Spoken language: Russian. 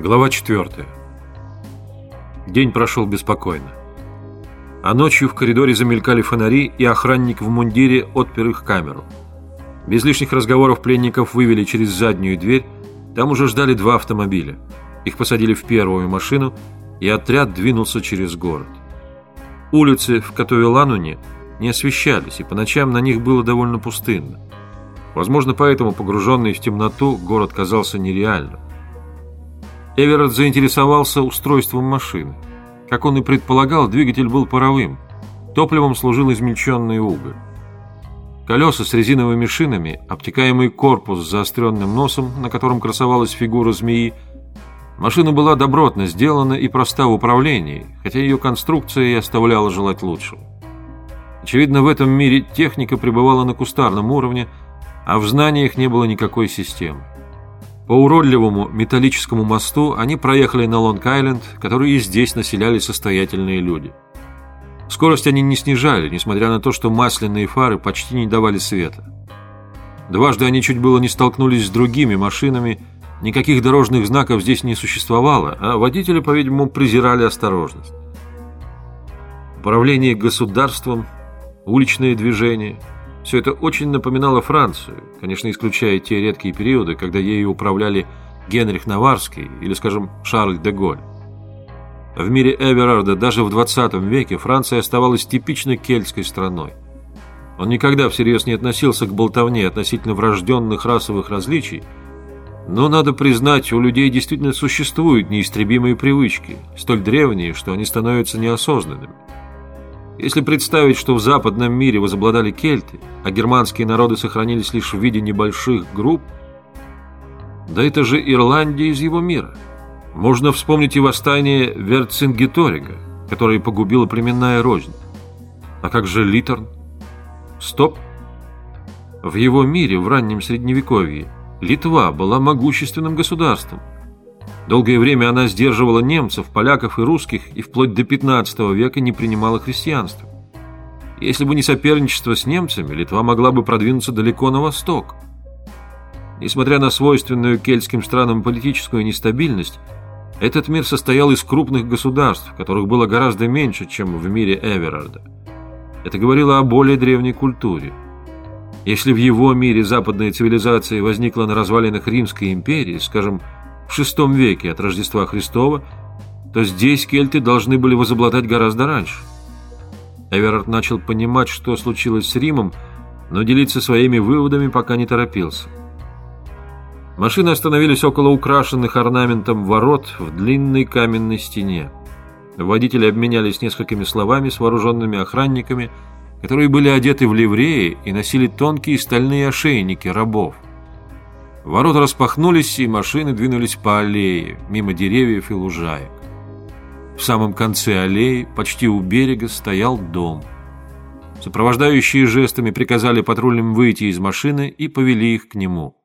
Глава 4. День прошел беспокойно. А ночью в коридоре замелькали фонари, и охранник в мундире отпер их камеру. Без лишних разговоров пленников вывели через заднюю дверь, там уже ждали два автомобиля. Их посадили в первую машину, и отряд двинулся через город. Улицы в Катовелануне не освещались, и по ночам на них было довольно пустынно. Возможно, поэтому, погруженный в темноту, город казался нереальным. Эверетт заинтересовался устройством машины. Как он и предполагал, двигатель был паровым. Топливом служил измельченный уголь. Колеса с резиновыми шинами, обтекаемый корпус с заостренным носом, на котором красовалась фигура змеи. Машина была добротно сделана и проста в управлении, хотя ее конструкция и оставляла желать лучшего. Очевидно, в этом мире техника пребывала на кустарном уровне, а в знаниях не было никакой системы. По уродливому металлическому мосту они проехали на Лонг-Айленд, который и здесь населяли состоятельные люди. Скорость они не снижали, несмотря на то, что масляные фары почти не давали света. Дважды они чуть было не столкнулись с другими машинами, никаких дорожных знаков здесь не существовало, а водители, по-видимому, презирали осторожность. Управление государством, уличное движение – все это очень напоминало Францию, конечно, исключая те редкие периоды, когда ею управляли Генрих Наварский или, скажем, Шарль де Голь. В мире Эверарда даже в 20 веке Франция оставалась типичной кельтской страной. Он никогда всерьез не относился к болтовне относительно врожденных расовых различий, но, надо признать, у людей действительно существуют неистребимые привычки, столь древние, что они становятся неосознанными. Если представить, что в западном мире возобладали кельты, а германские народы сохранились лишь в виде небольших групп, да это же Ирландия из его мира. Можно вспомнить и восстание Верцингеторига, которое погубило племенная рознь. А как же Литерн? Стоп! В его мире в раннем Средневековье Литва была могущественным государством – Долгое время она сдерживала немцев, поляков и русских и вплоть до 15 века не принимала христианство. Если бы не соперничество с немцами, Литва могла бы продвинуться далеко на восток. Несмотря на свойственную кельтским странам политическую нестабильность, этот мир состоял из крупных государств, которых было гораздо меньше, чем в мире Эверарда. Это говорило о более древней культуре. Если в его мире западная цивилизация возникла на развалинах Римской империи, скажем, в VI веке от Рождества Христова, то здесь кельты должны были возобладать гораздо раньше. Эверард начал понимать, что случилось с Римом, но делиться своими выводами пока не торопился. Машины остановились около украшенных орнаментом ворот в длинной каменной стене. Водители обменялись несколькими словами с вооруженными охранниками, которые были одеты в ливреи и носили тонкие стальные ошейники рабов. Ворота распахнулись, и машины двинулись по аллее, мимо деревьев и лужаек. В самом конце аллеи, почти у берега, стоял дом. Сопровождающие жестами приказали патрульным выйти из машины и повели их к нему.